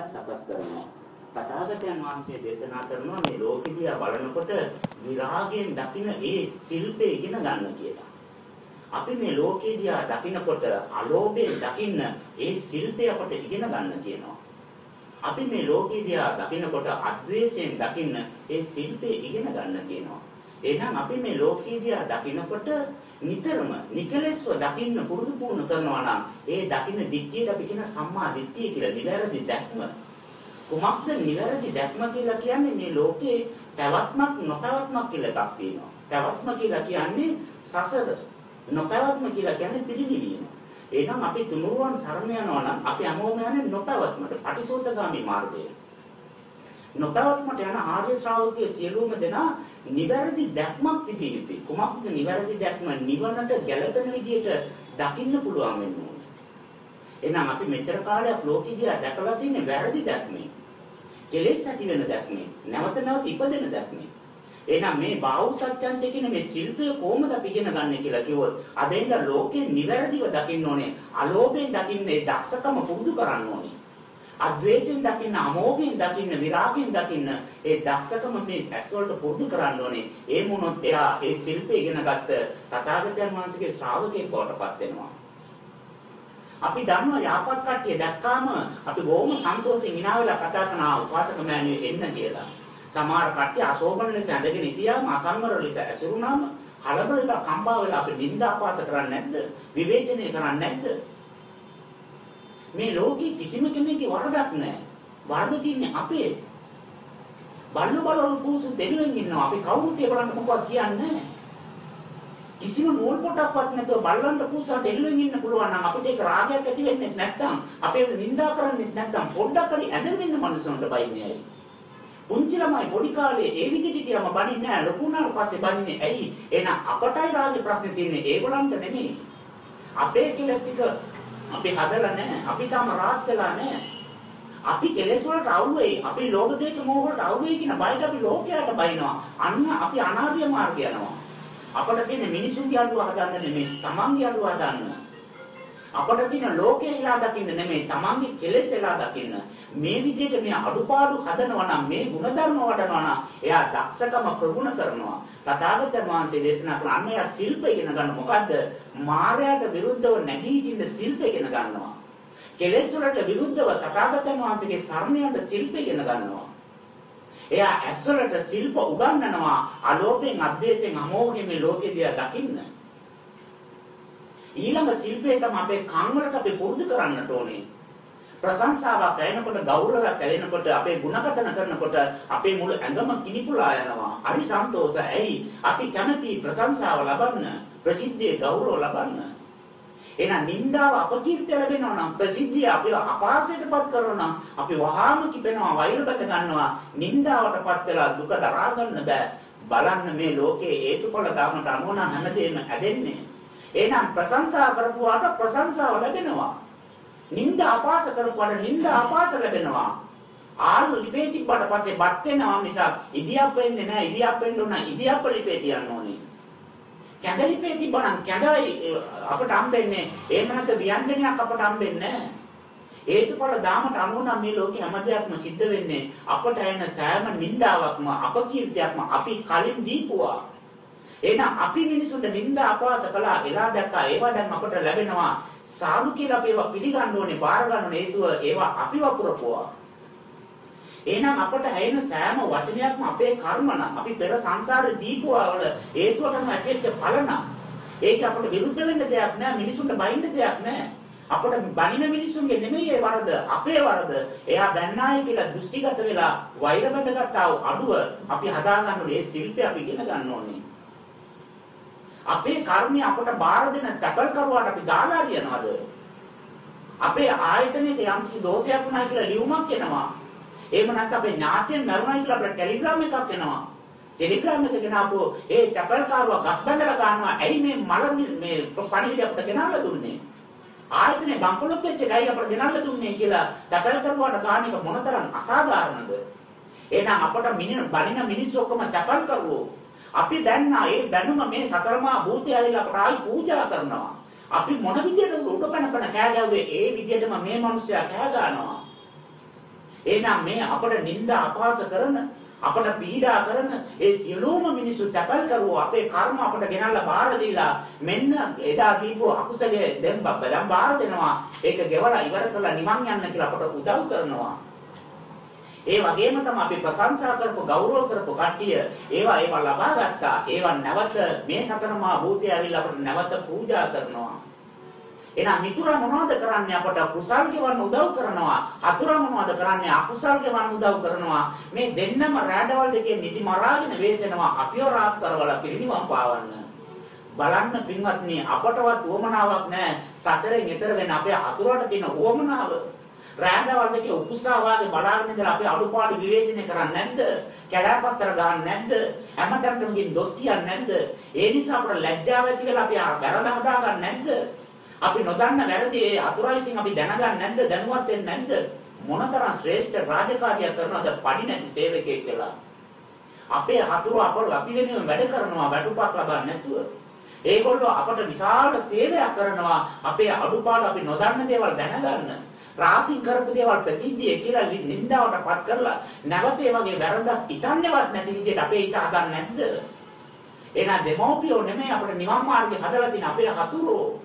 ශිල්පයක් සකස් කරනවා. තථාගතයන් වහන්සේ දේශනා කරනවා මේ ලෝකෙදියා බලනකොට විරාගයෙන් දකින ඒ ශිල්පය ඉගෙන ගන්න කියලා. අපි මේ ලෝකෙදියා දකිනකොට අලෝභයෙන් දකින්න ඒ ශිල්පය අපට ඉගෙන ගන්න කියනවා. අපි මේ ලෝකෙදියා දකිනකොට අද්වේෂයෙන් දකින්න ඒ ශිල්පය ඉගෙන ගන්න කියනවා. එහෙනම් අපි මේ ලෝකීදියා දකිනකොට නිතරම නිකලස්ව දකින්න පුරුදු පුහුණු කරනවා නම් ඒ දකින්න දික්කියට අපි කියන සම්මා දිට්ඨිය කියලා නිවැරදි දැක්ම. කොහොමද නිවැරදි දැක්ම කියලා කියන්නේ මේ ලෝකේ පැවැත්මක් නොපැවැත්මක් කියලා එකක් තියෙනවා. පැවැත්ම කියලා කියන්නේ සසර. නොපැවැත්ම කියලා කියන්නේ පිරිනිවීම. එහෙනම් අපි තුනුරුවන් සරණ යනවා නම් අපි හැමෝම යන්නේ නොපැවැත්මට, පටිසෝතගාමි මාර්ගයට. නොපවත්මට යන ආර්ය ශ්‍රාවකයේ සියලුම දෙනා නිවැරදි දැක්මක් තිබිය යුතුයි. කුමක්ද නිවැරදි දැක්ම? නිවනට ගැළපෙන විදිහට දකින්න පුළුවන් වෙන්න ඕනේ. එහෙනම් අපි මෙච්චර කාලයක් ලෝකෙදියා දැකලා තියෙන වැරදි දැක්මේ. කෙලෙස් ඇති වෙන දැක්මේ. නැවත නැවත ඉපදෙන දැක්මේ. එහෙනම් මේ බාහුව සත්‍යන්ත කියන මේ ශිල්පය කොහොමද අපි ඉගෙන ගන්න කියලා කිව්වොත් අද ඉඳන් ලෝකේ නිවැරදිව දකින්න ඕනේ. අලෝභයෙන් දකින්නේ දක්ෂකම පුරුදු කරන්න ඕනේ. අද්වේෂයෙන් දකින්න, අමෝහයෙන් දකින්න, විරාගයෙන් දකින්න ඒ දක්ෂකම මේ ඇස් වලට පුරුදු කරන්න ඕනේ. ඒ මොනොත් එයා ඒ ශිල්පය ඉගෙන ගත්ත තථාගතයන් වහන්සේගේ ශ්‍රාවකෙක් බවට පත් වෙනවා. අපි දන්නවා යාපත් කට්ටිය දැක්කාම අපි බොහොම සන්තෝෂෙන් hina වෙලා කතා කරනවා උපාසක මෑණියෝ එන්න කියලා. සමහර කට්ටිය අශෝභන ලෙස ඇඳගෙන හිටියාම අසංවර ලෙස ඇසුරුනාම කලබල වෙලා කම්පා වෙලා අපි නිന്ദා අපාස කරන්නේ නැද්ද? විවේචනය කරන්නේ නැද්ද? මේ ලෝකේ කිසිම කෙනෙක්ගේ වරදක් නැහැ. වරද තියන්නේ අපේ. බල්ලු බලවල් කුසු දෙනුවෙන් ඉන්නවා. අපි කවුරුත් ඒ බලන්න මොකක්ද කියන්නේ කිසිම නූල් පොටක්වත් නැතුව බල්ලන්ට කුසාට එළුවෙන් ඉන්න පුළුවන් නම් අපිට ඒක රාගයක් ඇති වෙන්නේ නැත්නම් අපේ නිඳා කරන්නේ නැත්නම් පොඩ්ඩක් හරි ඇදගෙන ඉන්න මනුස්සුන්ට බයින්නේ ඇයි? පුංචි ළමයි පොඩි කාලේ ඒ විදිහට කියම බනින්නේ නැහැ. ලොකු වුණාට පස්සේ බනින්නේ ඇයි? එහෙනම් අපටයි රාගේ ප්‍රශ්නේ තියෙන්නේ ඒගොල්ලන්ට නෙමෙයි. අපේ කෙලස් ටික අපි හදලා නැහැ. අපි තාම rahat වෙලා නැහැ. අපි කෙලෙස් වලට අවුවේ. අපි ලෝභ දේශ මොහ වලට අවුවේ කියන බයිට අපි ලෝකයට බයිනවා. අන්න අපි අනාර්ය මාර්ගය යනවා. අපිට තියෙන මිනිසුන්ගේ අඩුව හදන්න නෙමෙයි, තමන්ගේ අඩුව හදන්න. අපට තියෙන ලෝකේ එලා දකින්න නෙමෙයි තමන්ගේ කෙලෙස් එලා දකින්න. මේ විදිහට මේ අඩුපාඩු හදනවා නම් මේ ಗುಣධර්ම වඩනවා නම් එයා දක්ෂකම ප්‍රගුණ කරනවා. තථාගතයන් වහන්සේ දේශනා කළ අන්න එයා ශිල්ප ඉගෙන ගන්න. මොකද්ද? මායයට විරුද්ධව නැගී සිටින ශිල්ප ඉගෙන ගන්නවා. කෙලෙස් වලට විරුද්ධව තථාගතයන් වහන්සේගේ සරණයට ශිල්ප ඉගෙන ගන්නවා. එයා ඇස් වලට ශිල්ප උගන්වනවා අලෝභයෙන් අද්වේෂයෙන් අමෝහයෙන් මේ ලෝකෙ දිහා දකින්න. ඊළඟ ශිල්පේ තමයි අපේ කන් වලට අපි පුරුදු කරන්නට ඕනේ. ප්‍රශංසාවක් ඇයෙනකොට ගෞරවයක් ඇයෙනකොට අපේ ಗುಣගතන කරනකොට අපේ මුළු ඇඟම කිනිපුලා යනවා. හරි සන්තෝෂ. ඇයි? අපි කැමති ප්‍රශංසාව ලබන්න, ප්‍රසිද්ධියේ ගෞරව ලබන්න. එහෙනම් නින්දාව අපකීර්තිය ලැබෙනවා නම් ප්‍රසිද්ධිය අපිව අපහාසයටපත් කරනවා නම් අපි වහාම කිපෙනවා, වෛර බඳ ගන්නවා. නින්දාවටපත් වෙලා දුක දරා ගන්න බෑ. බලන්න මේ ලෝකයේ හේතුඵල ධර්මයට අනුව නම් හැමදේම ඇදෙන්නේ. එහෙනම් ප්‍රශංසා කරපුවාට ප්‍රශංසාව ලැබෙනවා. නිന്ദා අපාස කරපුවාට නිന്ദා අපාස ලැබෙනවා. ආල්ම ලිපේ තිබ්බට පස්සේ බත් වෙනවා මිසක් ඉදියක් වෙන්නේ නැහැ. ඉදියක් වෙන්න උනා ඉදියක් ලිපේ තියන්න ඕනේ. කැඳ ලිපේ තිබ්බනම් කැඳයි අපට හම්බෙන්නේ. එහෙම නැත්නම් ව්‍යංජනයක් අපට හම්බෙන්නේ නැහැ. හේතුඵල ධාමට අනුව නම් මේ ලෝකේ හැම දෙයක්ම සිද්ධ වෙන්නේ අපට එන සෑම නිന്ദාවක්ම අපකීර්තියක්ම අපි කලින් දීපුවා. එහෙනම් අපි මිනිසුන්ට නිନ୍ଦා අපවාස කළා එලා දැක්කා. ඒවා දැන් අපට ලැබෙනවා. සාදු කියලා අපි ඒවා පිළිගන්න ඕනේ බාර ගන්න ඕනේ. හේතුව ඒවා අපි වපුරපුවා. එහෙනම් අපට හැයෙන සෑම වචනයක්ම අපේ කර්මන අපි පෙර සංසාරේ දීපුවා වල හේතුවටම ඇතිවෙච්ච ඵලන ඒක අපට විරුද්ධ වෙන්න දෙයක් නෑ මිනිසුන්ට බයින්න දෙයක් නෑ. අපට බනින මිනිසුන්ගේ නෙමෙයි ඒ වරද අපේ වරද. එයා බැන්නායි කියලා දෘෂ්ටිගත වෙලා වෛරබඳ ගත්තා අඩුව අපි හදාගන්න ඕනේ ඒ ශිල්පය අපි ඉගෙන ගන්න ඕනේ. අපේ කර්මය අපට බාර දෙන තැපල් කරුවාට අපි දාලා ලියනවද? අපේ ආයතනයේ යම්කිසි දෝෂයක් වුණා කියලා ලියුමක් එනවා. එහෙම නැත්නම් අපේ ඥාතියෙන් මරුණා කියලා අපිට ටෙලිග්‍රෑම් එකක් එනවා. ටෙලිග්‍රෑම් එක ගෙනාවෝ ඒ තැපල් කරුවා ගස් බැඳලා ගන්නවා. ඇයි මේ මල මේ පණිවිඩය අපිට ගෙනල්ලා දුන්නේ? ආයතනේ බම්පලොත් වෙච්ච ගයි අපිට ගෙනල්ලා දුන්නේ කියලා තැපල් කරුවාට ගන්න එක මොනතරම් අසාධාරණද? එහෙනම් අපට මිනින බලින මිනිස්සු ඔක්කොම තැපල් කරුවෝ අපි දැන්නා ඒ බැනුම මේ සතරමා භූතය ඇවිල්ලා අපට ආයි පූජා කරනවා. අපි මොන විදියටද උඩ පැන පැන කෑ ගැව්වේ ඒ විදියටම මේ මිනිස්සයා කෑ ගන්නවා. එහෙනම් මේ අපට නිନ୍ଦා අපහාස කරන අපට පීඩා කරන ඒ සියලුම මිනිසු තැපල් කරුවා අපේ කර්ම අපට ගෙනල්ලා බාර දීලා මෙන්න එදා දීපු අකුසලයේ දැන් බබ්බලම් බාර දෙනවා ඒක ගෙවලා ඉවර කරලා නිවන් යන්න කියලා අපට උදව් කරනවා ඒ වගේම තමයි අපි ප්‍රශංසා කරපු ගෞරව කරපු කට්ටිය ඒවා ඒවා ලබා ගත්තා ඒවා නැවත මේ සතරමා භූතය ඇවිල්ලා අපට නැවත පූජා කරනවා එහෙනම් මිතුරා මොනවද කරන්නේ අපට කුසල් ගෙවන්න උදව් කරනවා. අතුරා මොනවද කරන්නේ අකුසල් ගෙවන්න උදව් කරනවා. මේ දෙන්නම රැඳවල් දෙකේ නිදි මරාගෙන වේසෙනවා අපිව රාත් කරවල පිරිනිවන් පාවන්න. බලන්න පින්වත්නි අපටවත් උවමනාවක් නැහැ. සසරෙන් එතර වෙන අපේ අතුරට තියෙන උවමනාව. රැඳවල් දෙකේ උකුසා වාගේ බලාගෙන ඉඳලා අපි අඩුපාඩු විවේචනය කරන්නේ නැද්ද? කැලෑපත්තර ගන්න නැද්ද? හැමතැනම ගින් දොස් කියන්නේ නැද්ද? ඒ නිසා අපට ලැජ්ජාව ඇති කියලා අපි වැරදි හදා ගන්න නැද්ද? අපි නොදන්න වැරදි ඒ අතුරා විසින් අපි දැනගන්නේ නැද්ද දැනුවත් වෙන්නේ නැද්ද මොනතරම් ශ්‍රේෂ්ඨ රාජකාරියක් කරනවද පඩි නැති සේවකයෙක් කියලා අපේ හතුරු අපල අපි වෙනුවෙන් වැඩ කරනවා වැඩුපක් ලබන්නේ නැතුව ඒගොල්ලෝ අපට විශාල සේවයක් කරනවා අපේ අඩුපාඩු අපි නොදන්න දේවල් දැනගන්න රාසින් කරපු දේවල් ප්‍රසිද්ධිය කියලා නින්දාවටපත් කරලා නැවත ඒ වගේ වැරද්දක් හිතන්නේවත් නැති විදිහට අපේ හිත හදන්නේ නැද්ද? එහෙනම් දෙමෝපියෝ නෙමෙයි අපිට නිවන් මාර්ගය හදලා තියෙන අපේ හතුරෝ.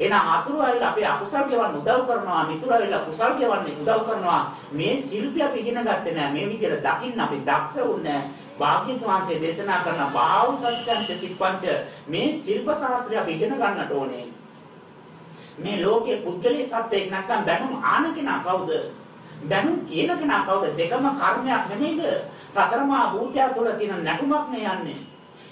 එහෙනම් අතුරු ඇවිල්ලා අපේ අකුසල් ගෙවන්න උදව් කරනවා මිතුරු ඇවිල්ලා කුසල් ගෙවන්න උදව් කරනවා. මේ ශිල්පය අපි ඉගෙන ගත්තේ නෑ. මේ විදිහට දකින්න අපි දක්ෂ වුණේ භාග්‍යතුන් වහන්සේ දේශනා කරන බාහුව සත්‍යංච සිප්පංච මේ ශිල්ප ශාස්ත්‍රය අපි ඉගෙන ගන්නට ඕනේ. මේ ලෝකේ පුද්ගලයේ සත්‍යයක් නැත්තම් බැනුම් ආන කෙනා කවුද? බැනුම් කියන කෙනා කවුද? දෙකම කර්මයක් නෙමෙයිද? සතරමා භූතය තුළ තියෙන නැටුමක් නේ යන්නේ.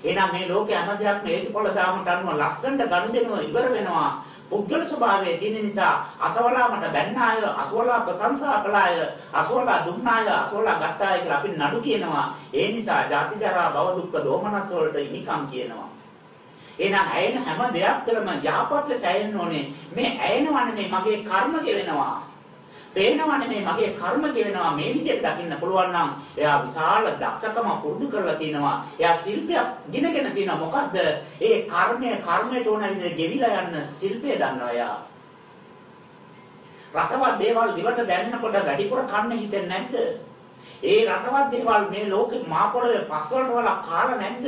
එහෙනම් මේ ලෝකේ හැම දෙයක්ම හේතුඵල දාමට අනුව ලස්සනට ගනුදෙනුව ඉවර වෙනවා. පුද්ගල ස්වභාවය තියෙන නිසා අසවලාමට බැන්න අය අසවලා ප්‍රශංසා කළ අය අසවලා දුන්න අය අසවලා ගත්ත අය කියලා අපි නඩු කියනවා. ඒ නිසා ජාති ජරා භව දුක්ඛ දෝමනස් වලට ඉනිකම් කියනවා. එහෙනම් ඇයෙන හැම දෙයක් තුළම යහපත් ලෙස ඇයෙන්න ඕනේ මේ ඇයෙනවනේ මගේ කර්ම ගෙවෙනවා පේනවා නෙමෙයි මගේ කර්ම කියනවා මේ විදිහට දකින්න පුළුවන් නම් එයා විශාල දක්ෂකම පුරුදු කරලා තිනවා. එයා ශිල්පයක් ගිනගෙන තිනවා. මොකද්ද? ඒ කර්මය කර්මයට ඕන විදිහට ගෙවිලා යන්න ශිල්පය දන්නවා එයා. රසවත් දේවල් දිවට දැනෙනකොට වැඩිපුර කන්න හිතෙන්නේ නැද්ද? ඒ රසවත් දේවල් මේ ලෝකෙ මා පොළවේ පස්වලට වල කාලා නැද්ද?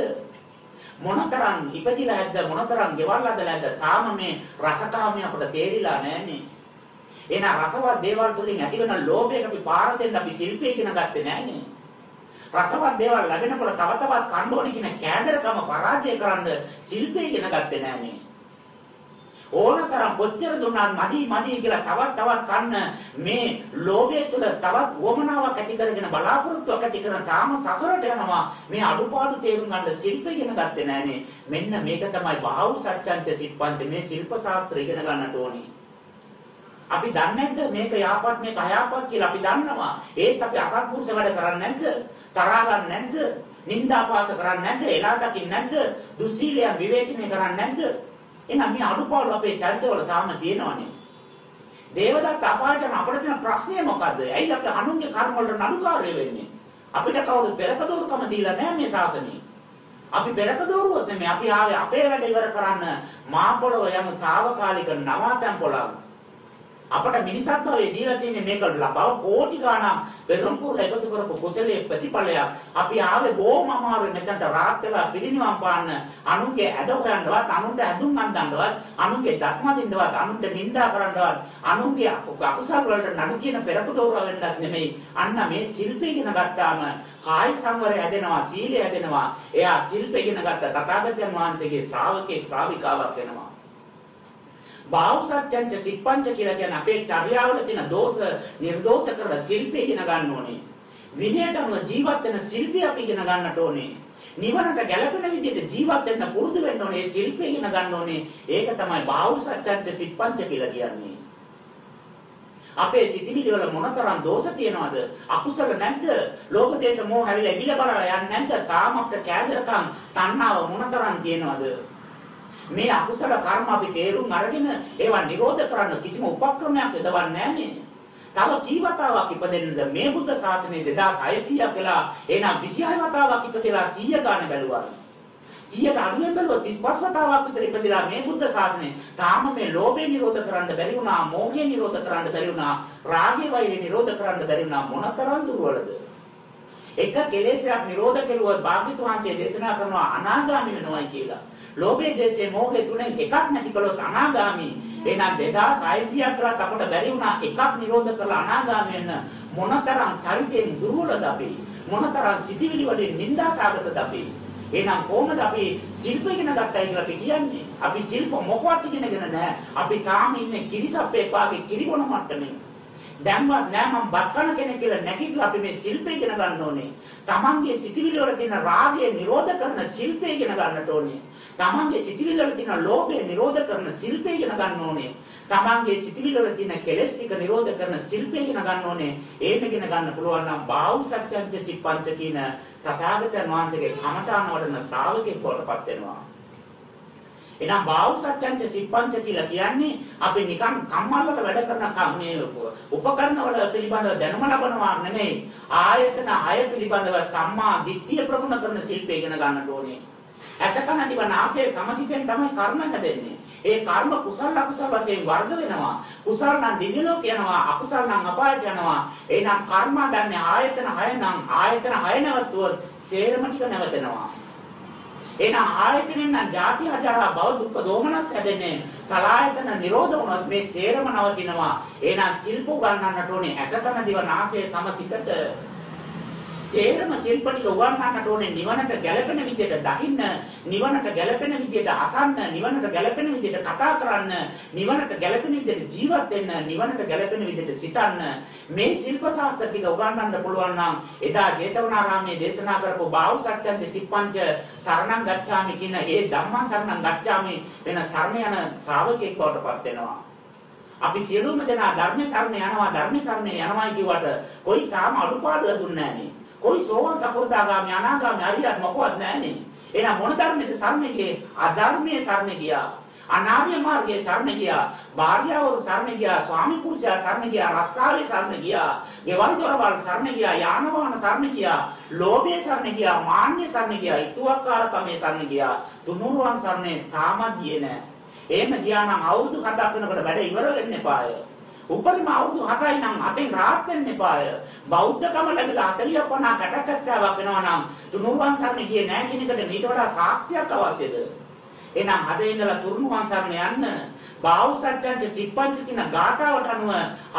මොනතරම් ඉපදිලා ඇද්ද මොනතරම් ගෙවල් අදලා ඇද්ද තාම මේ රසකාමිය අපට තේරිලා නැන්නේ එහෙනම් රසවත් දේවල් තුලින් ඇතිවෙන ලෝභයට අපි පාර දෙන්න අපි ශිල්පය ඉගෙන ගත්තේ නෑනේ. රසවත් දේවල් ලැබෙනකොට තව තවත් කන්න ඕනේ කියන කෑදරකම පරාජය කරන්න ශිල්පය ඉගෙන ගත්තේ නෑනේ. ඕනතරම් කොච්චර දුන්නාත් මදි මදි කියලා තවත් තවත් කන්න මේ ලෝභය තුළ තවත් වමනාවක් ඇති කරගෙන බලාපොරොත්තුවක් ඇති කරන තාම සසරට යනවා මේ අඩුපාඩු තේරුම් ගන්න ශිල්ප ඉගෙන ගත්තේ නෑනේ මෙන්න මේක තමයි බාහුව සත්‍යංච සිප්පංච මේ ශිල්ප ශාස්ත්‍රය ඉගෙන ගන්නට ඕනේ අපි දන්නේ නැද්ද මේක යහපත් මේක අයහපත් කියලා අපි දන්නවා. ඒත් අපි අසත්පුරුෂ වැඩ කරන්නේ නැද්ද? තරහා ගන්න නැද්ද? නිന്ദාපාස කරන්නේ නැද්ද? එලා දකින්න නැද්ද? දුස්සීලයන් විවේචනය කරන්නේ නැද්ද? එහෙනම් මේ අඩුපාඩු අපේ චරිතවල තාම තියෙනවනේ. දේවදත්ත අපායතන අපිට තියෙන ප්‍රශ්නේ මොකද්ද? ඇයි අපි අනුන්ගේ කර්ම වලට නඩුකාරය වෙන්නේ? අපිට කවුරුත් පෙරකදෝරුකම දීලා නැහැ මේ ශාසනයේ. අපි පෙරකදෝරුවොත් නෙමෙයි අපි ආවේ අපේ වැඩ ඉවර කරන්න මා පොළව යන తాවකාලික නවාතැන් පොළව අපට මිනිසත් භවයේ දීලා තියෙන්නේ මේක ලබව කෝටි ගණන් පෙරම්පුර එකතු කරපු කුසලයේ ප්‍රතිඵලයක්. අපි ආවේ බොහොම අමාරුයි මෙතනට රාත් වෙලා පිරිනිවන් පාන්න. අනුන්ගේ ඇද හොයන්නවත්, අනුන්ට ඇඳුම් අඳින්නවත්, අනුන්ගේ ධර්ම දින්නවත්, අනුන්ට නිඳා කරන්නවත්, අනුන්ගේ අකුසල වලට නඩු කියන පෙරක දෝරව වෙන්නත් නෙමෙයි. අන්න මේ ශිල්පය ඉගෙන ගත්තාම කාය සංවරය හැදෙනවා, සීලය හැදෙනවා. එයා ශිල්පය ඉගෙන ගත්ත තථාගතයන් වහන්සේගේ ශ්‍රාවකෙක් ශ්‍රාවිකාවක් වෙනවා. බාහුසත්‍යංච සිප්පංච කියලා කියන්නේ අපේ චර්යාවල තියෙන දෝෂ නිර්දෝෂ කරලා ශිල්පය ඉගෙන ගන්න ඕනේ. විනයට අනුව ජීවත් වෙන ශිල්පය අපි ඉගෙන ගන්නට ඕනේ. නිවනට ගැළපෙන විදිහට ජීවත් වෙන්න පුරුදු වෙන්න ඕනේ. ඒ ශිල්පය ඉගෙන ගන්න ඕනේ. ඒක තමයි බාහුසත්‍යංච සිප්පංච කියලා කියන්නේ. අපේ සිතිවිලි වල මොනතරම් දෝෂ තියනවද? අකුසල නැද්ද? ලෝභ දේශ මොහ හැවිලා ඉබිල බලලා යන්නේ නැද්ද? තාමත් කෑදරකම් තණ්හාව මොනතරම් තියනවද? මේ අකුසල කර්ම අපි තේරුම් අරගෙන ඒවා නිරෝධ කරන්න කිසිම උපක්‍රමයක් යොදවන්නේ නැහනේ. තව කී වතාවක් ඉපදෙන්නද මේ බුද්ධ ශාසනය 2600ක් වෙලා එහෙනම් 26 වතාවක් ඉපදෙලා 100 ගාන බැලුවා. 100ට අඩුවෙන් බැලුවොත් 35 වතාවක් විතර ඉපදිලා මේ බුද්ධ ශාසනය තාම මේ ලෝභය නිරෝධ කරන්න බැරි වුණා, මෝහය නිරෝධ කරන්න බැරි වුණා, රාගය වෛරය නිරෝධ කරන්න බැරි වුණා මොනතරම් දුර්වලද? එක කෙලෙසයක් නිරෝධ කෙරුවොත් භාග්‍යතුන් වහන්සේ දේශනා කරනවා අනාගාමි වෙනවයි කියලා. ලෝභය, දේශය, මෝහය තුනෙන් එකක් නැති කළොත් අනාගාමි. එහෙනම් 2600ක් කරත් අපට බැරි වුණා එකක් නිරෝධ කරලා අනාගාමි වෙන්න මොනතරම් චරිතයෙන් දුර්වලද අපි? මොනතරම් සිටිවිලි වලින් නිന്ദාසගතද අපි? එහෙනම් කොහොමද අපි ශිල්ප ඉගෙන ගත්තයි කියලා අපි කියන්නේ? අපි ශිල්ප මොකවත් ඉගෙනගෙන නැහැ. අපි තාම ඉන්නේ කිරිසප්පේ පාගේ කිරිබොන මට්ටමේ. දැන්වත් නෑ මම බත් කන කෙනෙක් කියලා නැගිටලා අපි මේ ශිල්පය ඉගෙන ගන්න ඕනේ. Tamange සිටිවිලි වල තියෙන රාගය නිරෝධ කරන ශිල්පය ඉගෙන ගන්නට ඕනේ. Tamange සිටිවිලි වල තියෙන ලෝභය නිරෝධ කරන ශිල්පය ඉගෙන ගන්න ඕනේ. Tamange සිටිවිලි වල තියෙන කෙලෙස් ටික නිරෝධ කරන ශිල්පය ඉගෙන ගන්න ඕනේ. ඒම ඉගෙන ගන්න පුළුවන් නම් බාහුව සත්‍යංච සිප්පංච කියන තථාගතයන් වහන්සේගේ කමඨාන වඩන ශ්‍රාවකෙක් බවටපත් වෙනවා. එහෙනම් බාහුව සත්‍යංච සිප්පංච කියලා කියන්නේ අපි නිකන් කම්මල්ලක වැඩ කරන මේ උපකරණ වල පිළිබඳව දැනුම ලබනවා නෙමෙයි ආයතන හය පිළිබඳව සම්මා දිට්ඨිය ප්‍රගුණ කරන ශිල්පය ඉගෙන ගන්නට ඕනේ. අසකන දිවනාසයේ සමසිතෙන් තමයි කර්ම හැදෙන්නේ. ඒ කර්ම කුසල අකුසල වශයෙන් වර්ග වෙනවා. කුසල නම් දිව්‍ය ලෝක යනවා, අකුසල නම් අපායට යනවා. එහෙනම් කර්ම දන්නේ ආයතන හය නම් ආයතන හය නැවතුවොත් සේරම ටික නැවතෙනවා. එහෙනම් ආයතනෙන් නම් ජාති අජරා භව දුක්ඛ දෝමනස් හැදෙන්නේ. සලායතන නිරෝධ වුණොත් මේ සේරම නවතිනවා එහෙනම් සිල්ප ගන්නන්නට ඕනේ. ඇසකන දිව නාසය සමසිතට සේරම ශිල්ප ටික උගන්වන්නට ඕනේ නිවනට ගැළපෙන විදිහට දකින්න නිවනට ගැළපෙන විදිහට අසන්න නිවනට ගැළපෙන විදිහට කතා කරන්න නිවනට ගැළපෙන විදිහට ජීවත් වෙන්න නිවනට ගැළපෙන විදිහට සිතන්න. මේ ශිල්ප ශාස්ත්‍ර ටික උගන්වන්න පුළුවන් නම් එදා ජේතවනාරාමයේ දේශනා කරපු බාහුව සත්‍යංච සිප්පංච සරණං ගච්ඡාමි කියන ඒ ධම්මං සරණං ගච්ඡාමි වෙන සරණ යන ශ්‍රාවකෙක් බවට පත් වෙනවා. අපි සියලුම දෙනා ධර්ම සරණ යනවා ධර්ම සරණ යනවායි කිව්වට කොයි තාම අඩුපාඩු දුන්නේ නැහැ કોઈ සෝවන් සකෘදාගාමි අනාගාමි අරියත් මොකවත් නැහනේ. එහෙනම් මොන ධර්මයේද සරණ ගියේ? අධර්මයේ සරණ ගියා. අනාර්ය මාර්ගයේ සරණ ගියා. භාර්යාවරු සරණ ගියා. ස්වාමි පුරුෂයා සරණ ගියා. රස්සාවේ සරණ ගියා. ගෙවල් දොරවල් සරණ ගියා. යාන වාහන සරණ ගියා. ලෝභයේ සරණ ගියා. මාන්නයේ සරණ ගියා. ඊතුවක්කාරකමේ සරණ ගියා. තුනුරුවන් සරණේ තාමත් ගියේ නැහැ. එහෙම ගියා නම් අවුරුදු කතා කරනකොට වැඩ ඉවර වෙන්න එපාය. උපරිම අවුරුදු 7යි නම් අතෙන් rahat වෙන්න එපාය. බෞද්ධකම ලැබිලා 40 50 කටකට්ටාවක් වෙනවා නම් තුනුරුවන් සරණ ගියේ නැහැ කියන එකට මීට වඩා සාක්ෂියක් අවශ්‍යද? එහෙනම් අද ඉඳලා තුනුරුවන් සරණ යන්න බාහුසත්‍යංච සිප්පංච කියන ගාථාවට අනුව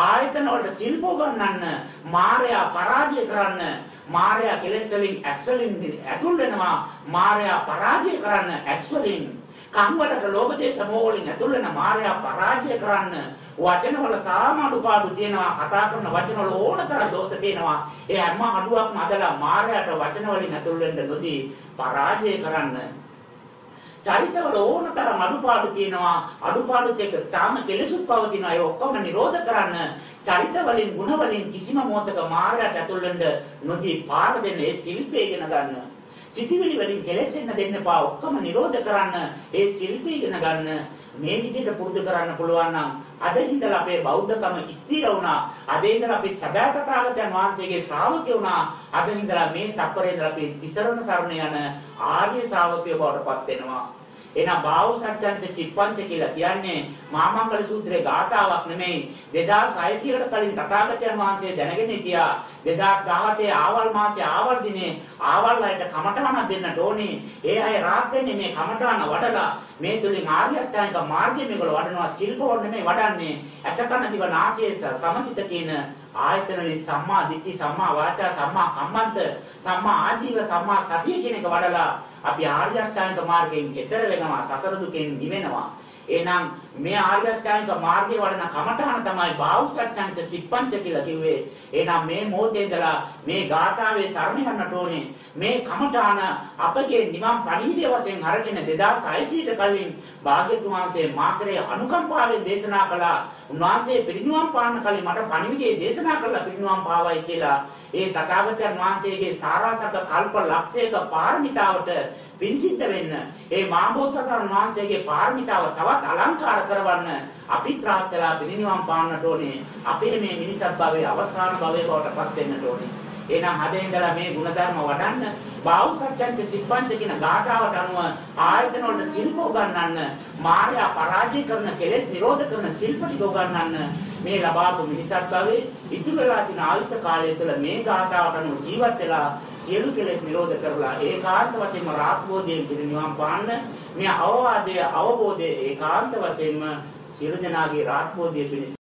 ආයතන වලට සිල්ප උගන්වන්න මායя පරාජය කරන්න මායя කෙලෙස් වලින් ඇස් වලින් ඇතුල් වෙනවා මායя පරාජය කරන්න ඇස් වලින්. කම්වලට ලෝභ දේශ මොහ වලින් ඇතුල් වෙන මායя පරාජය කරන්න. වචන වල තාම අඩුපාඩු තියෙනවා කතා කරන වචන වල ඕනතර දෝෂ තියෙනවා. ඒ හැම අඩුවක්ම අදලා මායයට වචන වලින් ඇතුල් වෙන්න නොදී පරාජය කරන්න. චරිතවල ඕනතරම් අඩුපාඩු තියෙනවා. අඩුපාඩුත් එක්ක තාම කෙලෙසුත් පවතිනවා. ඒ ඔක්කොම නිරෝධ කරන්න චරිත වලින් ගුණ වලින් කිසිම මොහතක මායයට ඇතුල් වෙන්න නොදී පාර දෙන්න ඒ ශිල්පය ඉගෙන ගන්න. සිතිවිලි වලින් කෙලෙසෙන්න දෙන්න එපා. ඔක්කොම නිරෝධ කරන්න ඒ ශිල්පය ඉගෙන ගන්න. මේ විදිහට පුරුදු කරන්න පුළුවන් නම් අද ඉඳලා අපේ බෞද්ධකම ස්ථිර වුණා. අද ඉඳලා අපි සදා තථාගතයන් වහන්සේගේ ශ්‍රාවකයෝ වුණා. අද ඉඳලා මේ තප්පරේ ඉඳලා අපි තිසරණ සරණ යන ආර්ය ශ්‍රාවකයෝ බවට පත් වෙනවා. එහෙනම් බාහුව සත්‍යංච සිප්පංච කියලා කියන්නේ මාමංගල සූත්‍රයේ ගාථාවක් නෙමෙයි. 2600කට කලින් තථාගතයන් වහන්සේ දැනගෙන හිටියා. 2017 ආවල් මාසේ ආවල් දිනේ ආවල් අයට කමඨහනක් දෙන්නට ඕනේ. ඒ අය රාත් වෙන්නේ මේ කමඨහන වඩලා මේ තුලින් ආර්ය අෂ්ටාංගික මාර්ගය මේගොල්ලෝ වඩනවා. සිල්ප වඩන්නේ වඩන්නේ. අසකන දිව නාසයේ සමසිත කියන ආයතන වලින් සම්මා දිට්ඨි සම්මා වාචා සම්මා කම්මන්ත සම්මා ආජීව සම්මා සතිය කියන එක වඩලා අපි ආර්ය අෂ්ටාංගික මාර්ගයෙන් එතර වෙනවා සසර දුකෙන් නිවෙනවා. එහෙනම් මේ ආර්ය අෂ්ටාංගික මාර්ගයේ වඩන කමඨහන තමයි බාහුව සත්‍යංච සිප්පංච කියලා කිව්වේ. එහෙනම් මේ මොහොතේ ඉඳලා මේ ගාථාවේ සරණ යන්නට ඕනේ. මේ කමඨහන අපගේ නිවන් පණිවිඩය වශයෙන් අරගෙන 2600ට කලින් භාග්‍යතුන් වහන්සේ මාතරේ අනුකම්පාවෙන් දේශනා කළා. උන්වහන්සේ පිරිනුවම් පාන්න කලින් මට පණිවිඩය දේශනා කළා පිරිනුවම් පාවයි කියලා. ඒ තථාගතයන් වහන්සේගේ සාරාසක කල්ප ලක්ෂයක පාරමිතාවට පිංසිද්ධ වෙන්න ඒ මාබෝසතරන් වහන්සේගේ පාරමිතාව තවත් අලංකාර කරවන්න. අපිත් රාත්‍තලා පිරිනිවන් පාන්නට ඕනේ. අපේ මේ මිනිසත් භවයේ අවසාන භවයේ බවට පත් වෙන්නට ඕනේ. එහෙනම් හදේ ඉඳලා මේ ಗುಣධර්ම වඩන්න බාහුසත්‍යංච සිප්පංච කියන ගාථාවට අනුව ආයතන වල ශිල්ප උගන්වන්න මායා පරාජය කරන කෙලෙස් නිරෝධ කරන ශිල්ප ටික උගන්වන්න මේ ලබාපු මිනිසත් භවයේ ඉතුරු වෙලා තියෙන ආයුෂ කාලය තුළ මේ ගාථාවට අනුව ජීවත් වෙලා සියලු කෙලෙස් නිරෝධ කරලා ඒකාන්ත වශයෙන්ම රාත්බෝධයෙන් පිරිනිවන් පාන්න. මේ අවවාදය අවබෝධය ඒකාන්ත වශයෙන්ම සියලු දෙනාගේ රාත්බෝධය පිණිස